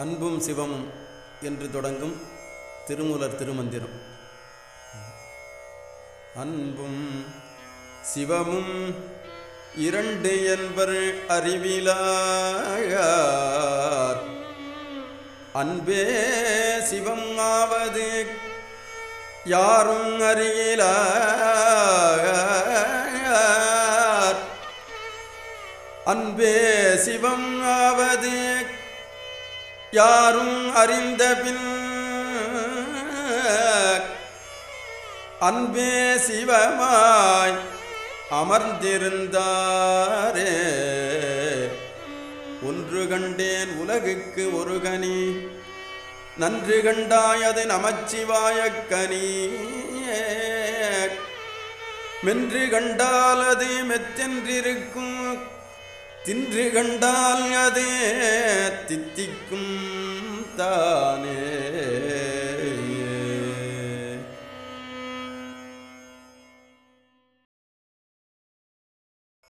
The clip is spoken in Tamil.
அன்பும் சிவமும் என்று தொடங்கும் திருமூலர் திருமந்திரம். அன்பும் சிவமும் இரண்டு என்பர் அறிவிலார். அன்பே சிவம் ஆவது யாரும் அறியிலார். அன்பே சிவம் ஆவது யாரும் அறிந்த பின் அன்பே சிவமாய் அமர்ந்திருந்தாரே. ஒன்று கண்டேன் உலகுக்கு ஒரு கனி நன்று கண்டாயது நமச்சிவாயக்கனி. மென்று கண்டாலது மெத்தென்றிருக்கும் தின்று கண்டால் அதே தித்திக்கும் தா